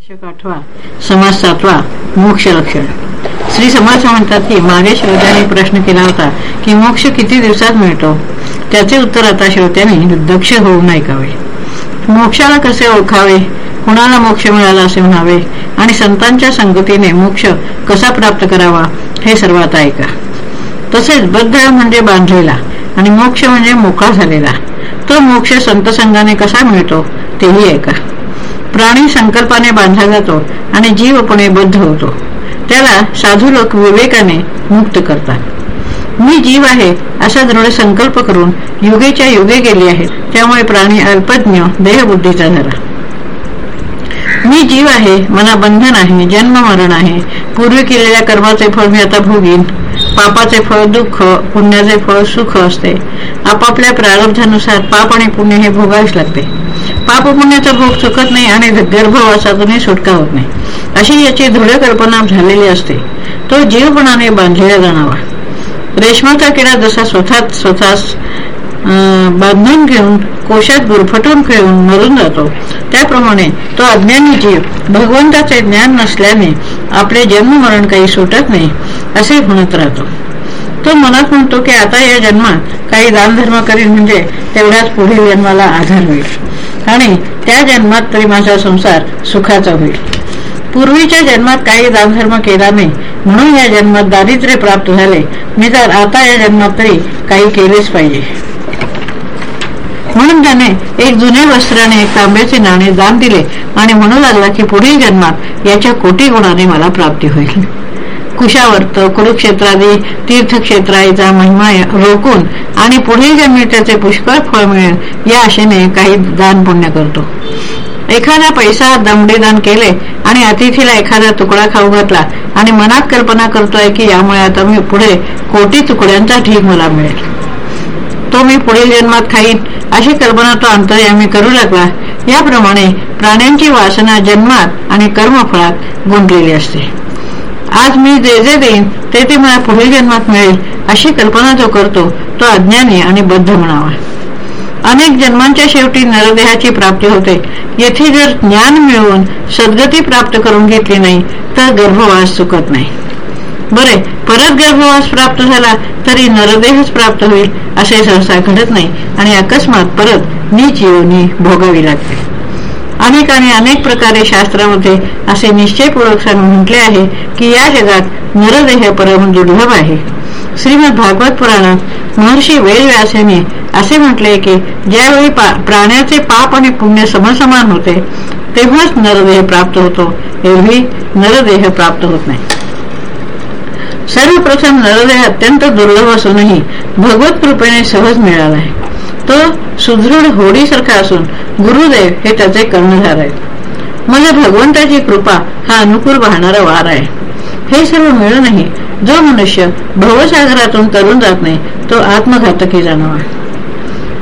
दशक आठवा समाज सातवा मोक्ष लक्षण श्री समर्थ म्हणतात की मागे श्रोत्याने प्रश्न केला होता की मोक्ष किती दिवसात मिळतो? त्याचे उत्तर आता श्रोत्याने दक्ष होऊन ऐकावे. मोक्षाला कसे ओळखावे? कुणाला मोक्ष मिळाला असे म्हणावे? आणि संतांच्या संगतीने मोक्ष कसा प्राप्त करावा हे सर्व आता ऐका. तसेच बद्ध म्हणजे बांधलेला आणि मोक्ष म्हणजे मोकळा झालेला. तो मोक्ष संतसंघाने कसा मिळतो तेही ऐका. प्राणी संकल्पाने बांधला जातो आणि जीवपणे बद्ध होतो. त्याला साधू लोक विवेकाने मुक्त करतात. मी जीव आहे असा दृढ संकल्प करून युगेच्या युगे गेले आहेत. त्यामुळे प्राणी अल्पज्ञ देहबुद्धीचा झाला मी जीव आहे मला बंधन आहे जन्म मरण आहे. पूर्वी केलेल्या कर्माचे फळ मी आता भोगीन. पापाचे फळ दुःख पुण्याचे फळ सुख असते. आपापल्या प्रारब्धानुसार पाप आणि पुण्य हे भोगावेच लागते. पाप पुण्याचा भोग चुकत नाही आणि गर्भवासातूनही सुटका होत नाही. अशी याची दृढ कल्पना झालेली असते. तो जीवपणाने बांधलेला जाणावा रेशमाचा किडा जसा स्वतः स्वतः बांधून घेऊन कोशात गुरफटून खेळून मरून जातो त्याप्रमाणे तो अज्ञानी जीव भगवंताचे ज्ञान नसल्याने आपले जन्म मरण काही सुटत नाही असे म्हणत राहतो. तो मनात म्हणतो की आता या जन्मात काही दानधर्म करीन म्हणजे तेवढ्याच पुढील जन्माला आधार होईल. आणि त्या जन्मात तरी माझा संसार सुखाचा होईल. पूर्वीच्या जन्मात काही दानधर्म केला नाही म्हणून या जन्मात दारिद्र्य प्राप्त झाले. मी तर आता या जन्मात तरी काही केलेच पाहिजे. म्हणून त्याने एक जुने वस्त्राने एक तांब्याचे नाणे दान दिले आणि म्हणू लागला की पुढील जन्मात याच्या कोटी गुणाने मला प्राप्ती होईल. कुशावर्त कुरुक्षेत्रादी तीर्थक्षेत्राचा महिमा रोखून आणि पुढील जन्मी त्याचे पुष्कळ फळ मिळेल या आशेने काही दान पुण्य करतो. एखादा पैसा दमडेदान केले आणि अतिथीला एखादा तुकडा खाऊ घातला आणि मनात कल्पना करतोय की यामुळे आता मी पुढे कोटी तुकड्यांचा ठीक मला मिळेल. तो मी पुढील जन्मात खाईन अशी कल्पना तो अंतर्यामी करू लागला. याप्रमाणे प्राण्यांची वासना जन्मात आणि कर्मफळात गुंतलेली असते. आज मी जे जे देईन ते ते मला पुढील जन्मात मिळेल अशी कल्पना जो करतो तो अज्ञानी आणि बद्ध म्हणावा. अनेक जन्मांच्या शेवटी नरदेहाची प्राप्ती होते. येथे जर ज्ञान मिळवून सद्गती प्राप्त करून घेतली नाही तर गर्भवास चुकत नाही. बरे परत गर्भवास प्राप्त झाला तरी नरदेहच प्राप्त होईल असे सहसा घडत नाही आणि अकस्मात परत नीच योनी भोगावी लागते. अनेकाने अनेक प्रकारे शास्त्रामध्ये असे निश्चयपूर्वक म्हटले आहे की या जगात नरदेह परम दुर्लभ आहे. श्रीमद भागवत पुराणात महर्षी वेदव्यास यांनी असे म्हटले की ज्यावेळी प्राण्याचे पाप आणि पुण्य समसमान होते तेव्हाच नरदेह प्राप्त होतो. एवढी नरदेह प्राप्त होत नाही. सर्वप्रथम नरदेह अत्यंत दुर्लभ असूनही भगवत कृपेने सहज मिळाला आहे. तो सुदृढ होडीसारखा असून गुरुदेव हे त्याचे कर्णधार आहेत. म्हणजे भगवंताची कृपा हा अनुकूल वाहणारा वार आहे. हे सर्व मिळूनही जो मनुष्य भवसागरातून तरुण जात नाही तो आत्मघातकी जाणवा.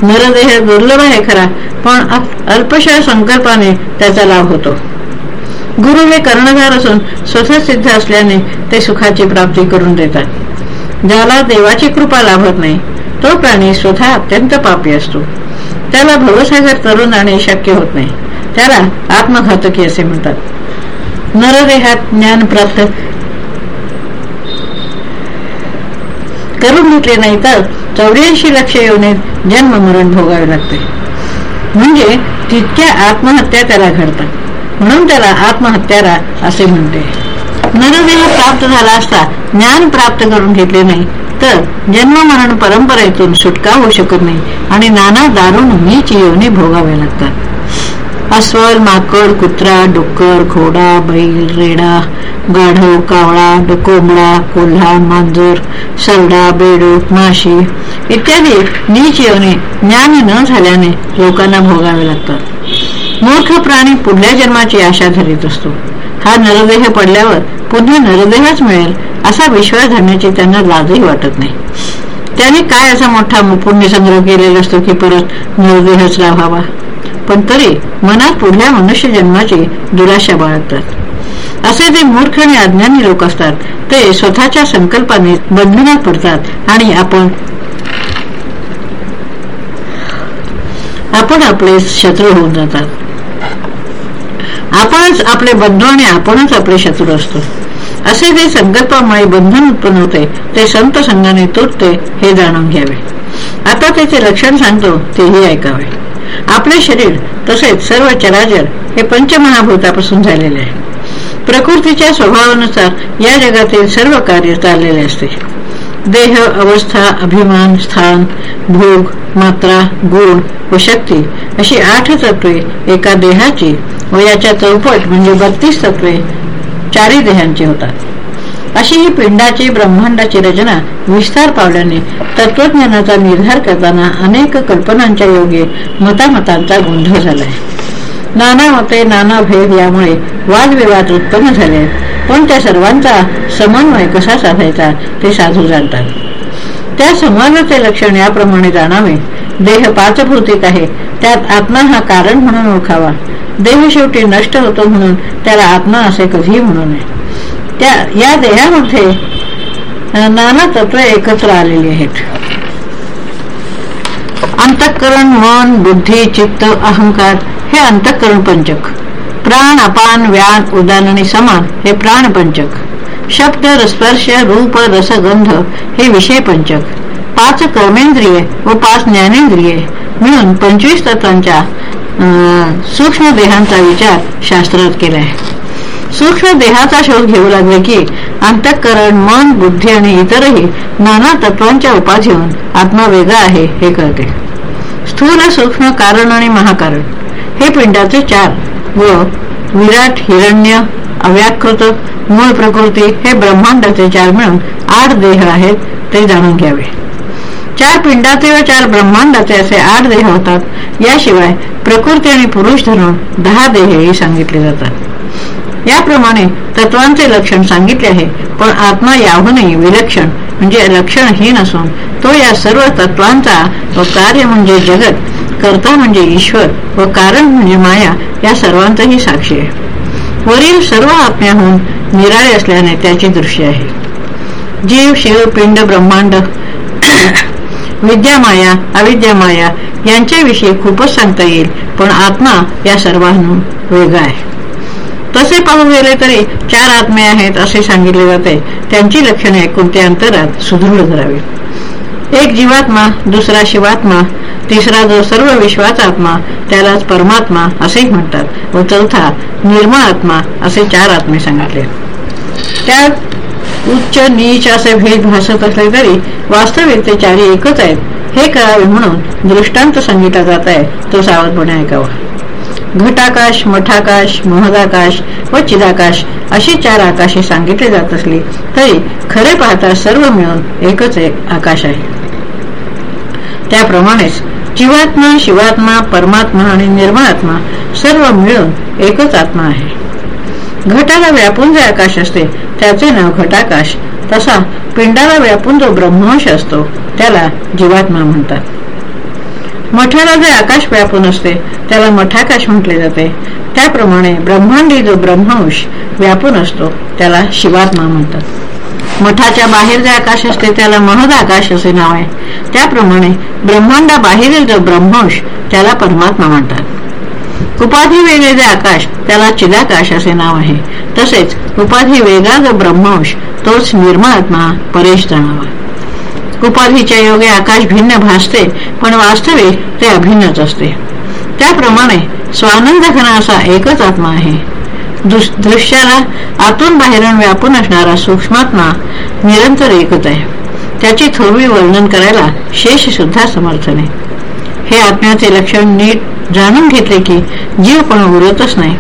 नरदेह दुर्लभ आहे खरा पण अल्पशा संकल्पाने त्याचा लाभ होतो. गुरु हे कर्णधार असून स्वतः सिद्ध असल्याने ते सुखाची प्राप्ती करून देतात. ज्याला देवाची कृपा लाभत नाही तो प्राणी स्वतः अत्यंत पापी असतो. त्याला भवसागर तरुण जाणे शक्य होत नाही. त्याला आत्मघातकी असे म्हणतात. नरदेहात ज्ञान प्राप्त करून घेतले नाही तर चौऱ्याऐंशी लक्ष येऊन जन्म मरण भोगावे लागते. म्हणजे तितक्या आत्महत्या त्याला घडतात. म्हणून त्याला आत्महत्यारा असे म्हणते. नरदेह प्राप्त झाला असता ज्ञान प्राप्त करून घेतले नाही तर जन्म मरण परंपरेतून सुटका होऊ शकत नाही आणि नाना दारुण नीच योनी भोगाव्या लागतात. अस्वल माकड कुत्रा डुक्कर घोडा बैल रेडा गाढव कावळा कोंबडा कोल्हा मांजर सरडा बेडूक माशी इत्यादी नीच योनी ज्ञान न झाल्याने लोकांना भोगावे लागतात. मूर्ख प्राणी पुढल्या जन्माची आशा धरीत असतो. हा नरदेह पडल्यावर पुन्हा नरदेहच मिळेल असा विश्वास धरण्याची त्यांना लाजही वाटत नाही. त्याने काय असा मोठा पुण्य संग्रह केलेला असतो की परत नरदेहच लाभावा? पण तरी मनात पुढल्या मनुष्य जन्माची दुराशा बाळगतात. असे जे मूर्ख आणि अज्ञानी लोक असतात ते स्वतःच्या संकल्पाने बंधनात पडतात आणि आपण आपण आपले शत्रू होऊन जातात. आपणच आपले बंधू आणि आपणच आपले शत्रू असतो. असे जे संकल्पामुळे बंधन उत्पन्न होते ते संत संघाने तुटते हे जाणून घ्यावे. आता त्याचे लक्षण सांगतो तेही ऐकावे. आपले शरीर तसेच सर्व चराचर हे पंचमहाभूतापासून झालेले आहे. प्रकृतीच्या स्वभावानुसार या जगातील सर्व कार्य चाललेले असते. देह अवस्था अभिमान स्थान भोग मात्रा गुण व शक्ती अशी आठ तत्वे एका देहाची व याच्या चौपट म्हणजे बत्तीस तत्वे चारी देहांची होतात. अशी ही पिंडाची ब्रह्मांडाची रचना विस्तार पावल्याने तत्वज्ञानाचा निर्धार करताना अनेक कल्पनांच्या योगे मतामतांचा गोंधळ झालाय. नाना मते नाना भेद यामुळे वादविवाद उत्पन्न झाले. पण त्या सर्वांचा समन्वय कसा साधायचा ते साधू जाणतात. त्या संवादाचे लक्षण याप्रमाणे जाणावे. देह पाचभूतीत आहे. त्यात आत्मा हा कारण म्हणून ओळखावा. देह शेवटी नष्ट होतो म्हणून त्याला आत्मा असे कधीही म्हणू नये. त्या या देहामध्ये नाना तत्व एकत्र आलेली आहेत. अंतःकरण मन बुद्धी चित्त अहंकार हे अंतःकरण पंचक. प्राण अपान व्यान उदान आणि समान हे प्राण पंचक. शब्द स्पर्श रूप रसगंध हे विषय पंचक. पाच कर्मेंद्रिये व पाच ज्ञानेंद्रिये मिळून पंचवीस तत्वांच्या सूक्ष्म देहांचा विचार शास्त्रात केला आहे सूक्ष्म देहाचा शोध घेऊ लागले की अंतःकरण मन बुद्धी आणि इतरही नाना तत्वांच्या उपाधीहून आत्मा वेगळा आहे हे कळते. स्थूल सूक्ष्म कारण आणि महाकारण हे पिंडाचे चार व विराट हिरण्य अव्याकृत मूळ प्रकृती हे ब्रह्मांडाचे चार मिळून आठ देह आहेत ते जाणून घ्यावे. चार पिंडाचे व चार ब्रह्मांडाचे असे आठ देह होतात याशिवाय प्रकृती आणि पुरुष धरून दहा देहही सांगितले जातात. याप्रमाणे तत्वांचे लक्षण सांगितले आहे पण आत्मा याहूनही विलक्षण म्हणजे लक्षणहीन असून तो या सर्व तत्वांचा व कार्य म्हणजे जगत कर्ता म्हणजे ईश्वर व कारण म्हणजे माया या सर्वांचाही साक्षी आहे. वरील सर्व आत्म्याहून निराळे असल्याने त्याची दृश्य आहे. जीव शिव पिंड ब्रह्मांड विद्यामाया अविद्यामाया यांच्याविषयी खूपच सांगता येईल. पण आत्मा या सर्वांहून वेगळा आहे. तसे पाहू गेले तरी चार आत्मे आहेत असे सांगितले जाते. त्यांची लक्षणे कोणत्या अंतरात सुदृढ करावी एक जीवात्मा दुसरा शिवात्मा तिसरा जो सर्व विश्वाचा आत्मा त्यालाच परमात्मा असे म्हणतात व चौथा निर्मळ आत्मा असे चार आत्मे सांगितले. त्या उच्च नीच असे भेद भासत असले तरी वास्तविक ते चारी एकच आहेत. हे कळावे म्हणून दृष्टांत सांगितला जात आहे. तो सावधपणे ऐकावा. घटाकाश मठाकाश महदाकाश व चिदाकाश अशी चार आकाशे सांगितले जात असली तरी खरे पाहता सर्व मिळून एकच एक आकाश आहे. त्याप्रमाणेच जीवात्मा शिवात्मा परमात्मा आणि निर्मळात्मा सर्व मिळून एकच आत्मा आहे. घटाला व्यापून जे आकाश असते त्याचे नाव घटाकाश तसा पिंडाला व्यापून जो ब्रह्मांश असतो त्याला जीवात्मा म्हणतात. मठाला जे आकाश व्यापून असते त्याला मठाकाश म्हटले जाते. त्याप्रमाणे ब्रह्मांडी जो ब्रह्मांश व्यापून असतो त्याला शिवात्मा म्हणतात. मठाच्या बाहेर जे आकाश असते त्याला महद आकाश असे नाव आहे. त्याप्रमाणे ब्रह्मांडा बाहेरील जो ब्रह्मंश त्याला परमात्मा म्हणतात. उपाधी वेगळे आकाश त्याला चिदाकाश असे नाव आहे. तसेच उपाधी वेगळा जो ब्रह्मांश तोच निर्मात्मा परेश जाणावा उपाधीच्या योगे आकाश भिन्न भासते पण वास्तविक ते अभिन्नच असते. त्याप्रमाणे स्वानंद घना असा एकच आत्मा आहे. दृश्याला आतून बाहेरून व्यापून असणारा सूक्ष्मात्मा निरंतर एकच आहे. त्याची थोरवी वर्णन करायला शेष सुद्धा समर्थ नाही. हे आत्म्याचे लक्षण नीट जाणून घेतले की जीव पण उरतच नाही.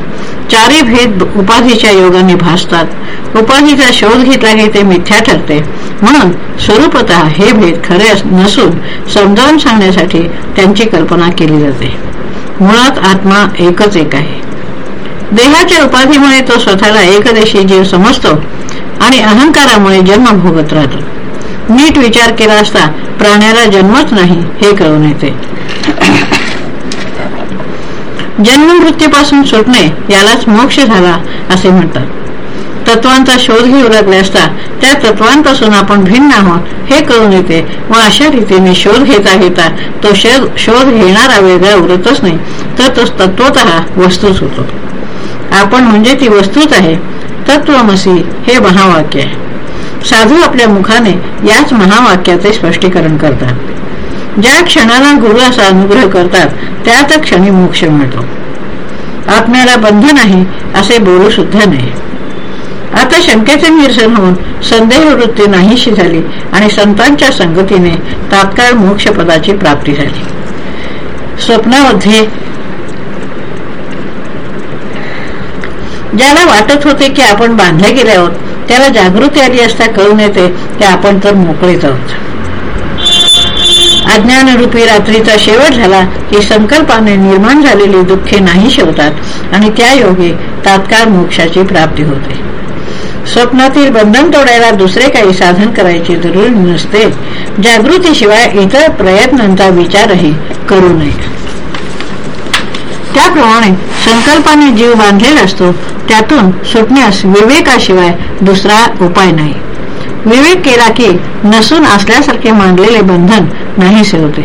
चारी भेद उपाधीच्या योगाने भासतात. उपाधीचा शोध घेतला की ते मिथ्या ठरते. म्हणून स्वरूपत हे भेद खरे नसून समजावून सांगण्यासाठी त्यांची कल्पना केली जाते. मुळात आत्मा एकच एक आहे. देहाच्या उपाधीमुळे तो स्वतःला एकदेशी जीव समजतो आणि अहंकारामुळे जन्म भोगत राहतो. नीट विचार केला असता प्राण्याला जन्मच नाही हे कळून येते. जन्ममृत्यूपासून सुटणे यालाच मोक्ष झाला असे म्हणतात. तत्वांचा शोध घेऊ लागले असता त्या तत्वांपासून आपण भिन्न आहोत हे कळून येते व अशा रीतीने शोध घेता घेता तो शोध घेणारा वेगळा उरतच नाही तर तो तत्वत वस्तूच होतो. आपण म्हणजे ती वस्तूच आहे तत्वमसी हे महावाक्य आहे. साधू आपल्या मुखाने याच महावाक्याचे स्पष्टीकरण करतात. ज्या क्षणाला गुरु असा अनुग्रह करतात त्यात क्षणी मोक्ष मिळतो. आत्म्याला बंध नाही असे बोलू सुद्धा नाही आता शंकेचे निरसन होऊन संदेह वृत्ती नाहीशी झाली आणि संतांच्या संगतीने तात्काळ मोक्षपदाची प्राप्ती झाली. स्वप्नामध्ये ज्याला वाटत होते की आपण बांधले गेले आहोत त्याला जागृती आली असता कळून येते की आपण तर मोकळीत आहोत. अज्ञानरूपी रात्रीचा शेवट झाला की संकल्पाने निर्माण झालेली दुःखे नाही शेवतात आणि त्या योगी तात्काळ मोक्षाची प्राप्ती होते. स्वप्नातील बंधन तोडायला दुसरे काही साधन करायची जरूर नसते. जागृतीशिवाय इतर प्रयत्नांचा विचारही करू नये. त्याप्रमाणे संकल्पाने जीव बांधलेला असतो त्यातून सुटण्यास विवेकाशिवाय दुसरा उपाय नाही. विवेक केला की नसून असल्यासारखे मांडलेले बंधन नाहीसे होते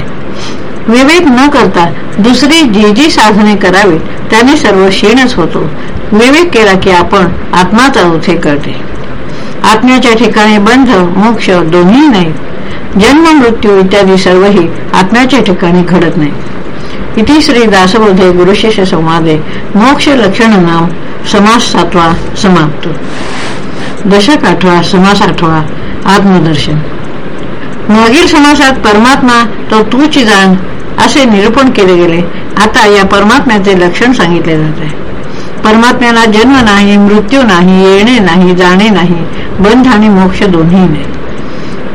विवेक न करता दुसरी जी जी साधने करावी त्याने सर्व क्षीणच होतो. विवेक केला की आपण आत्माच आहोत हे कळते आत्म्याच्या ठिकाणी बंध मोक्ष दोन्ही नाही. जन्म मृत्यू इत्यादी सर्वही आत्म्याच्या ठिकाणी घडत नाही. इथे श्री दासबोधे गुरुशिष्य संवादे मोक्ष लक्षण नाम समास सातवा समाप्त. दशक आठवा समास आठवा आत्मदर्शन. मागील समासात परमात्मा तो तूची जाण असे निरूपण केले गेले. आता या परमात्म्याचे लक्षण सांगितले जाते. परमात्म्याला जन्म नाही मृत्यू नाही येणे नाही जाणे नाही बंध आणि मोक्ष दोन्ही नाही.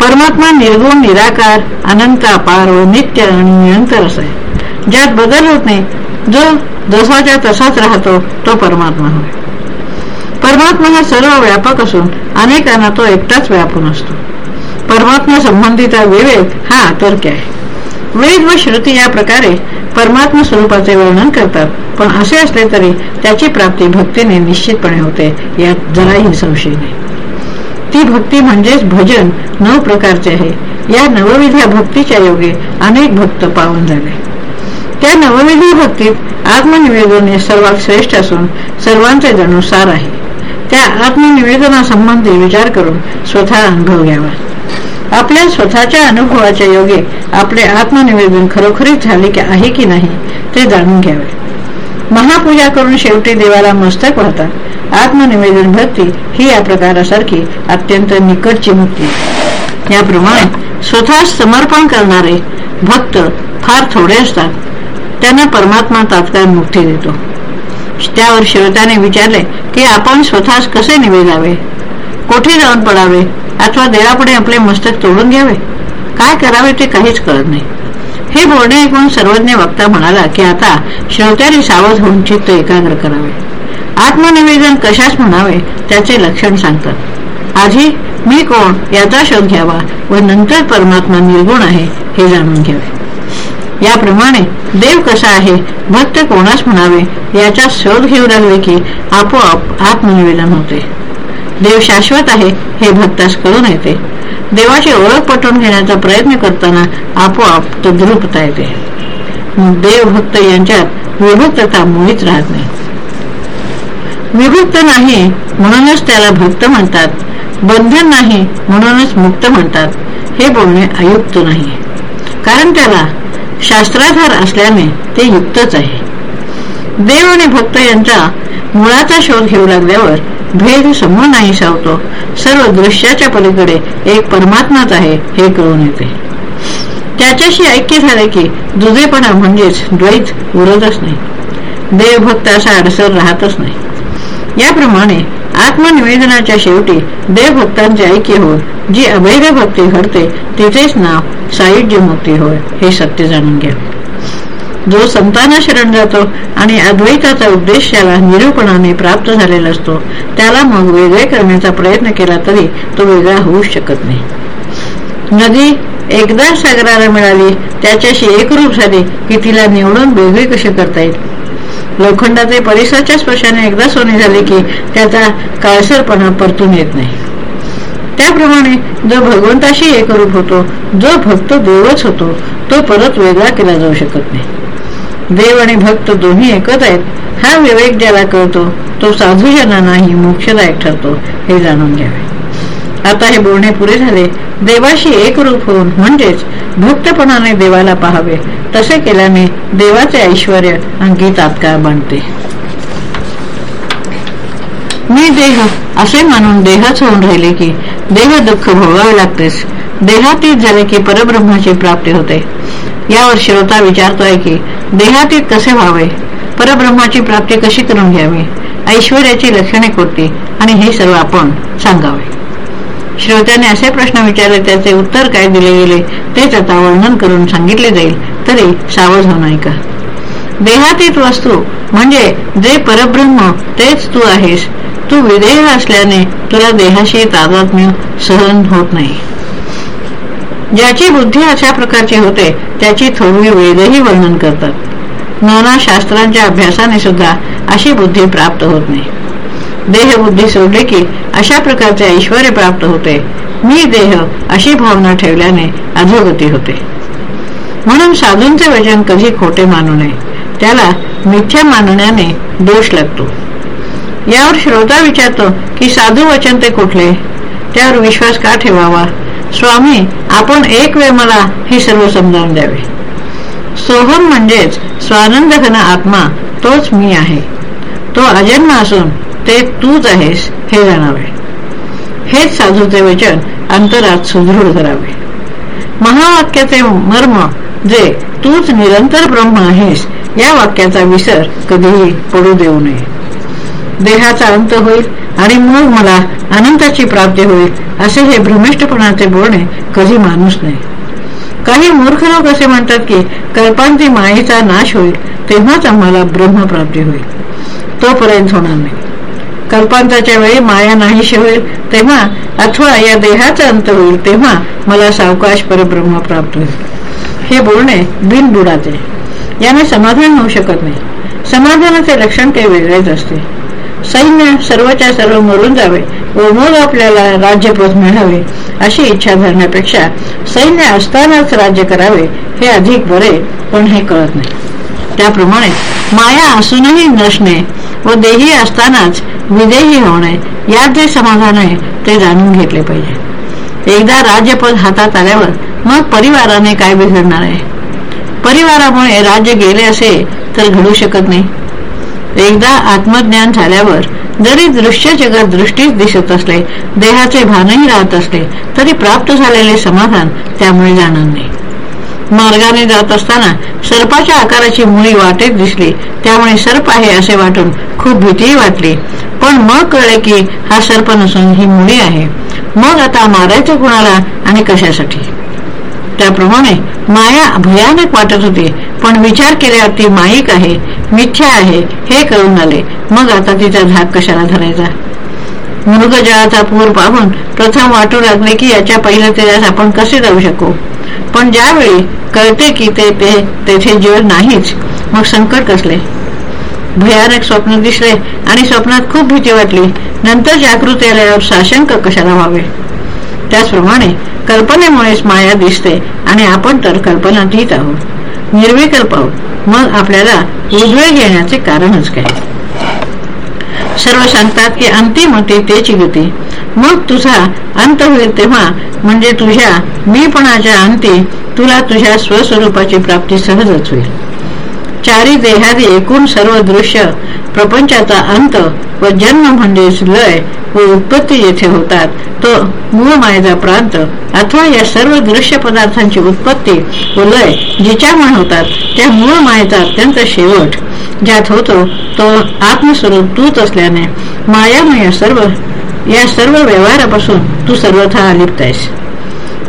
परमात्मा निर्गुण निराकार अनंत अपार व नित्य आणि निरंतर असे. ज्यात बदल होत नाही जो जसाच्या तसाच राहतो तो परमात्मा होय. परमात्मा हा सर्व व्यापक असून अनेकांना तो एकटाच व्यापून असतो. परमात्मा संबंधीचा विवेक हा अतर्क्य आहे. वेद व श्रुती या प्रकारे परमात्मा स्वरूपाचे वर्णन करतात. पण असे असले तरी त्याची प्राप्ती भक्तीने निश्चितपणे होते यात जराही संशय नाही. ती भक्ती म्हणजेच भजन नऊ प्रकारचे आहे. या नवविध्या भक्तीच्या योगे अनेक भक्त पावन झाले. त्या नवविधी भक्तीत आत्मनिवेदन हे सर्वात श्रेष्ठ असून सर्वांचे जणू सार आहे. त्या आत्मनिवेदनासंबंधी विचार करून स्वतः अनुभव घ्यावा. आपल्या स्वतःच्या अनुभवाच्या योगे आपले आत्मनिवेदन खरोखरीच झाले की आहे की नाही ते जाणून घ्यावे. महापूजा करून शेवटी देवाला मस्तक वाहतात. आत्मनिवेदन भक्ती ही या प्रकारासारखी अत्यंत निकटची मुक्ती. याप्रमाणे स्वतः समर्पण करणारे भक्त फार थोडे असतात. त्यांना परमात्मा तात्काळ मुक्ती देतो. त्यावर श्रोत्याने विचारले की आपण स्वतःस कसे निवेदावे? कोठे जाऊन पडावे? अथवा देवापुढे आपले मस्तक तोडून घ्यावे? काय करावे ते काहीच कळत नाही. हे बोलणे ऐकून सर्वज्ञ वक्ता म्हणाला की आता श्रोत्याने सावध होऊन चित्त एकाग्र करावे. आत्मनिवेदन कशाच म्हणावे त्याचे लक्षण सांगतात. आधी मी कोण? याचा शोध घ्यावा व नंतर परमात्मा निर्गुण आहे हे जाणून घ्यावे. याप्रमाणे देव कसा आहे भक्त कोणास म्हणावे याचा शोध घेऊ लागले की आपोआप आत्मनिवेदन होते. देव शाश्वत आहे हे भक्तास कळून येते. देवाची ओळख पटवून घेण्याचा प्रयत्न करताना आपोआप तो द्रुपता येते. देव भक्त यांच्यात विभक्तता मुळीच राहत नाही. विभक्त नाही म्हणूनच त्याला भक्त म्हणतात बंधन नाही म्हणूनच मुक्त म्हणतात हे बोलणे अयुक्त नाही. कारण त्याला शास्त्राधार असल्याने ते युक्तच आहे. देव आणि भक्त यांचा मुळाचा शोध घेऊ लागल्यावर भेद समूह नाही सावतो. सर्व दृश्याच्या पलीकडे एक परमात्माच आहे हे कळून येते. त्याच्याशी ऐक्य झाले की दुधेपणा म्हणजेच द्वैत उरतच नाही. देवभक्त असा अडसर राहतच नाही. याप्रमाणे आत्मनिवेदनाच्या शेवटी देवभक्तांचे ऐक्य होऊन जी अभैध भक्ती घडते तिचेच नाव सायुज्य मुक्ती होय हे सत्य जाणून घ्या. जो संताना शरण जातो आणि अद्वैताचा उद्देश त्याला निरूपणाने प्राप्त झालेला असतो त्याला मग वेगळे करण्याचा प्रयत्न केला तरी तो वेगळा होऊ शकत नाही. नदी एकदा सागराला मिळाली त्याच्याशी एकरूप झाली की तिला निवडून वेगळी कशी करता येईल? लोखंडाचे परिसराच्या स्पर्शाने एकदा सोने झाले की त्याचा काळसरपणा परतून येत नाही. त्याप्रमाणे जो भगवंताशी एकरूप होतो जो भक्त देवच होतो तो परत वेगळा केला जाऊ शकत नाही. देव आणि भक्त दोन्ही एकच आहेत. हा विवेक ज्याला कळतो तो साधूजनांनाही मोक्षदायक ठरतो हे जाणून घ्यावे आता हे बोलणे पुरे झाले. देवाशी एक रूप होऊन म्हणजेच भक्तपणाने देवाला पाहावे. तसे केल्याने देवाचे ऐश्वर अंगी तात्काळ बनते. मी देह असे मानून देहच होऊन राहिले की देह दुःख भोगावे लागतेस देहातीत झाले की परब्रह्माची प्राप्ती होते. यावर श्रोता विचारतोय की देहातीत कसे व्हावे? परब्रह्माची प्राप्ती कशी करून घ्यावी? ऐश्वर्याची लक्षणे कोणती? आणि हे सर्व आपण सांगावे. श्रोत्याने असे प्रश्न विचारले त्याचे उत्तर काय दिले गेले तेच आता वर्णन करून सांगितले जाईल. तरी सावध होणार का देहातीत वस्तू म्हणजे जे परब्रह्म तेच तू आहेस. तू विधेय असल्याने तुला देहाशी तादात्म्य सहन होत नाही. ज्याची बुद्धी अशा प्रकारची होते त्याची थोडी वेदही वर्णन करतात. नाना शास्त्रांच्या अभ्यासाने सुद्धा अशी बुद्धी प्राप्त होत नाही. देहबुद्धी सोडली की अशा प्रकारचे ऐश्वर प्राप्त होते. मी देह अशी भावना ठेवल्याने अधोगती होते. म्हणून साधूंचे वचन कधी खोटे मानू नये. त्याला मिथ्या मानण्याने दोष लागतो. यावर श्रोता विचारतो की साधू वचन ते कुठले? त्यावर विश्वास का ठेवावा? स्वामी आपण एक वेळ मला हे सर्व समजावून द्यावे. सोहम म्हणजेच स्वानंद घन आत्मा तोच मी आहे. तो अजन्म असून ते तूच आहेस हे जाणावे. हेच साधूचे वचन अंतरात सुदृढ करावे. महावाक्याचे मर्म जे तूच निरंतर ब्रह्म आहेस या वाक्याचा विसर कधीही पडू देऊ नये. देहाचा अंत होईल आणि मग मला अनंताची प्राप्ती होईल असे हे भ्रमिष्टपणाचे बोलणे कधी माणूस नाही. काही मूर्ख लोक असे म्हणतात की कल्पांती मायेचा नाश होईल तेव्हाच आम्हाला ब्रह्मप्राप्ती होईल. तोपर्यंत होणार नाही. कल्पांताच्या वेळी माया नाहीशी होईल तेव्हा अथवा या देहाचा अंत होईल तेव्हा मला सावकाश परब्रह्म प्राप्त होईल. हे बोलणे बिनबुडाचे याने समाधान होऊ शकत नाही. समाधानाचे लक्षण ते वेगळेच असते. सैन्य सर्वच्या सर्व मरून जावे व मग आपल्याला राज्यपद मिळावे अशी इच्छा धरण्यापेक्षा सैन्य असतानाच राज्य करावे हे अधिक बरे पण हे कळत नाही. त्याप्रमाणे माया असूनही नसणे व देही असतानाच विदेही होणे यात जे समाधान आहे ते जाणून घेतले पाहिजे. एकदा राज्यपद हातात आल्यावर मग परिवाराने काय बिघडणार आहे? परिवारामुळे राज्य गेले असे तर घडू शकत नाही. एकदा आत्मज्ञान झाल्यावर जरी दृश्य जगत दृष्टीच दिसत असले देहाचे भानही राहत असले तरी प्राप्त झालेले समाधान त्यामुळे जाणार नाही मार्गाने जात असताना सर्पाच्या आकाराची मुळी वाटेत दिसली त्यामुळे सर्प आहे असे वाटून खूप भीतीही वाटली. पण मग कळले की हा सर्प नसून ही मुळी आहे. मग आता मारायचं कुणाला आणि कशासाठी? त्याप्रमाणे माया भयानक वाटत होती. पण विचार केल्यावर ती माईक आहे मिथ्या आहे हे कळून आले. मग आता तिचा धाक कशाला धरायचा? मृगजळाचा पूर पाहून प्रथम वाटू लागले की याच्या पहिल्या तेजास आपण कसे जाऊ शकू? पण ज्यावेळी कळते की ते तेथे जीव नाहीच मग संकट कसले? भयानक स्वप्न दिसले आणि स्वप्नात खूप भीती वाटली. नंतर जागृती आल्यावर साशंक कशाला व्हावे? त्याचप्रमाणे कल्पनेमुळेच माया दिसते आणि आपण तर कल्पनातीत आहोत. निर्विकल्प आहोत मग आपल्याला उजवे घेण्याचे कारणच काय? सर्व सांगतात की अंतिम होती तेची गती. मग तुझा अंत होईल तेव्हा म्हणजे तुझ्या मीपणाच्या अंती तुला तुझ्या स्वस्वरूपाची प्राप्ती सहजच होईल. चारी देहादी एकूण सर्व दृश्य प्रपंचाचा अंत व जन्म म्हणजेच लय व उत्पत्ती जेथे होतात. तो मूळ मायेचा प्रांत अथवा या सर्व दृश्य पदार्थांची उत्पत्ती व लय जिच्यामुळे होतात त्या मूळ मायेचा अत्यंत शेवट. ज्यात होतो तो आत्मस्वरूप तूच असल्याने मायामय सर्व या सर्व व्यवहारापासून तू सर्वथा लिप्त आहेस.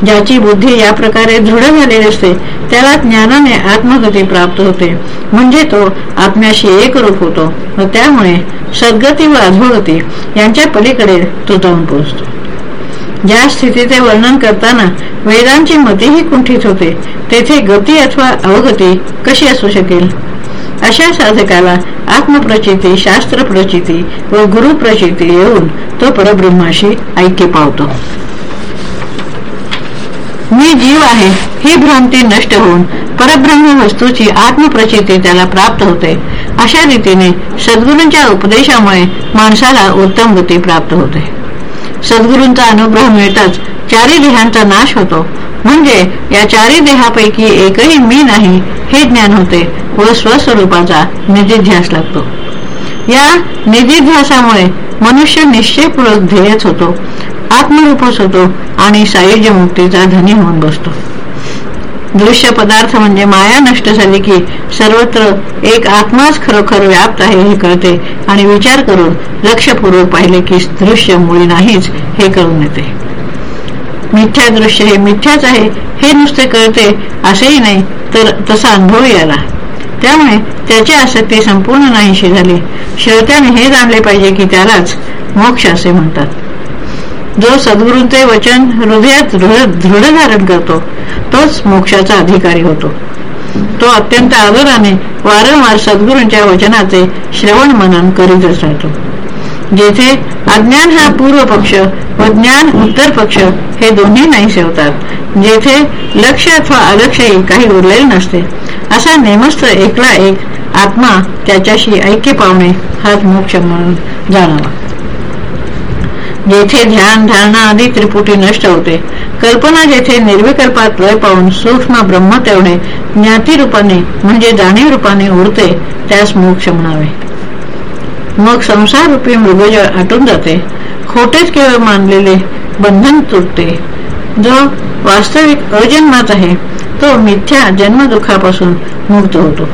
ज्याची बुद्धी या प्रकारे दृढ झालेली असते त्याला ज्ञानाने आत्मगती प्राप्त होते. म्हणजे तो आत्म्याशी एक रूप होतो व त्यामुळे सद्गती व अधोगती यांच्या पलीकडे तो जाऊन पोहोचतो. ज्या स्थितीचे वर्णन करताना वेदांची मतीही कुंठित होते तेथे गती अथवा अवगती कशी असू शकेल? अशा साधकाला आत्मप्रचिती शास्त्र प्रचिती व गुरुप्रचिती येऊन तो परब्रह्माशी ऐक्य पावतो. मी जीव आहे ही भ्रांती नष्ट होऊन परब्रह्म वस्तूची आत्मप्रचिती त्याला प्राप्त होते. अशा रीतीने सद्गुरूंच्या उपदेशामुळे माणसाला उत्तम गती प्राप्त होते. सद्गुरूंचा अनुग्रह मिळताच चारी देहांचा नाश होतो. म्हणजे या चारी देहापैकी एकही मी नाही हे ज्ञान होते व स्वस्वरूपाचा निधीध्यास लागतो. या निधीध्यासामुळे मनुष्य निश्चयपूर्वक ध्येयच होतो. आत्मरूपच होतो आणि सायुज्य मुक्तीचा धनी होऊन बसतो. दृश्य पदार्थ म्हणजे माया नष्ट झाली की सर्वत्र एक आत्माच खरोखर व्याप्त आहे हे कळते. आणि विचार करून लक्षपूर्वक पाहिले की दृश्य मुळी नाहीच हे कळून येते. मिथ्या दृश्य हे मिथ्याच आहे हे नुसते कळते असेही नाही तर तसा अनुभव याला त्यामुळे त्याची आसक्ती संपूर्ण नाहीशी झाली. श्रोत्याने हे जाणले पाहिजे की त्यालाच मोक्ष असे म्हणतात. जो सद्गुरूंचे वचन हृदयात दृढ धारण करतो तोच मोक्षाचा अधिकारी होतो. तो अत्यंत आदराने वारंवार सद्गुरूंच्या वचनाचे श्रवण मनन करीतच राहतो जेथे अज्ञान हा पूर्व पक्ष व ज्ञान उत्तर पक्ष हे दोन्ही नाही सेवतात. जेथे लक्ष अथवा अलक्षही काही उरलेले नसते असा नेमस्त एकला एक आत्मा त्याच्याशी ऐक्य पावणे हाच मोक्ष म्हणून जाणावा. जेथे ध्यान धारणा आदी त्रिपुटी नष्ट होते. कल्पना जेथे निर्विकल्पात लय पाहून सूक्ष्म ब्रह्म तेवढे ज्ञाती रूपाने म्हणजे जाणीव रूपाने उरते त्यास मोक्ष म्हणावे. मग संसार रूपी मृगजळ आटून जाते. खोटेच केवळ मानलेले बंधन तुटते. जो वास्तविक अजन्मात आहे तो मिथ्या जन्मदुखापासून मुक्त होतो.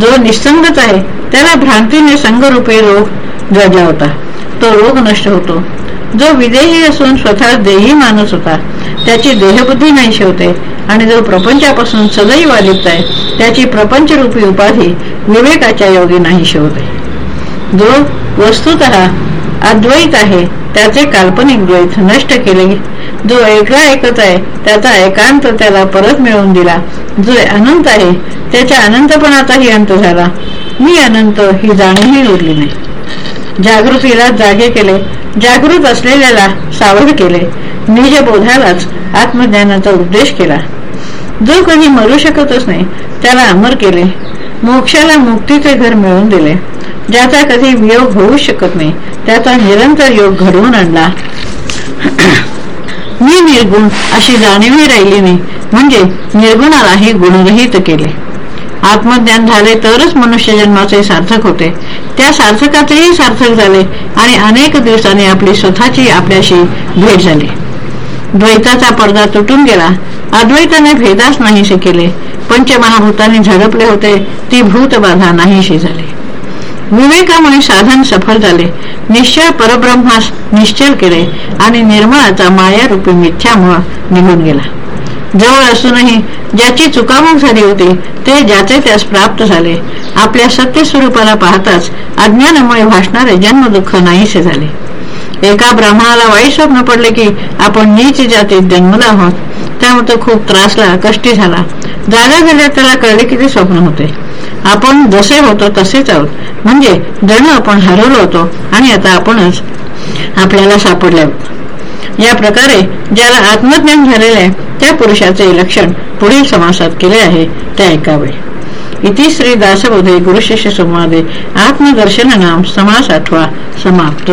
जो निसंगत आहे त्याला भ्रांतीने संघरूपी रोग जडला होता तो रोग नष्ट होतो. जो विदेही असून स्वतः देही माणूस होता त्याची देहबुद्धी नाही शेवते आणि जो प्रपंचापासून सदैव आलिप्त आहे त्याची प्रपंचरूपी उपाधी विवेकाच्या योगी नाही शेवते जो वस्तुत अद्वैत आहे त्याचे काल्पनिक द्वैत नष्ट केले. जो एकला एकच आहे त्याचा एकांत त्याला परत मिळवून दिला. जो अनंत आहे त्याच्या अनंतपणाचाही अंत झाला. मी अनंत ही जाणीवही उरली नाही. जागृतीला जागे केले. जागृत असलेल्याला सावध केले. निज बोधालाच आत्मज्ञानाचा उद्देश केला. जो कधी मरू शकतच नाही त्याला अमर केले. मोक्षाला मुक्तीचे घर मिळवून दिले. ज्याचा कधी वियोग होऊ शकत नाही त्याचा निरंतर योग घडवून आणला. मी निर्गुण अशी जाणीवही राहिली नाही. म्हणजे निर्गुणालाही गुणरहित केले. आत्मज्ञान झाले तरच मनुष्य जन्माचे सार्थक होते. त्या सार्थकाचेही सार्थक झाले आणि अनेक दिवसांनी आपली स्वतःची आपल्याशी भेट झाली. द्वैताचा पडदा तुटून गेला. अद्वैताने भेदास नाहीसे केले. पंचमहाभूतांनी झडपले होते. ती भूतबाधा नाहीशी झाली. विवेकामुळे साधन सफल झाले. निश्चय परब्रह्मास निश्चल केले आणि निर्मळाचा मायारूपी मिथ्यामुळं निघून गेला. जवळ असूनही ज्याची चुकामुक झाली होती ते ज्याचे त्यास प्राप्त झाले. आपल्या सत्य स्वरूपाला पाहताच अज्ञानामुळे भासणारे जन्मदुःख नाहीसे झाले. एका ब्राह्मणाला वाईट स्वप्न पडले की आपण नीच जातीत जन्मला आहोत. त्यामुळे तो खूप त्रासला कष्टी झाला. जागा झाल्या त्याला कळले की ते स्वप्न होते. आपण जसे होतो तसेच आहोत. म्हणजे जण आपण हरवलो होतो आणि आता आपणच आपल्याला सापडले या प्रकारे ज्याला आत्मज्ञान झालेले आहे त्या पुरुषाचे लक्षण पुढील समासात केले आहे ते ऐकावे इति श्री दासबोधे गुरुशिष्य संवादे. आत्मदर्शन नाम समास आठवा समाप्त.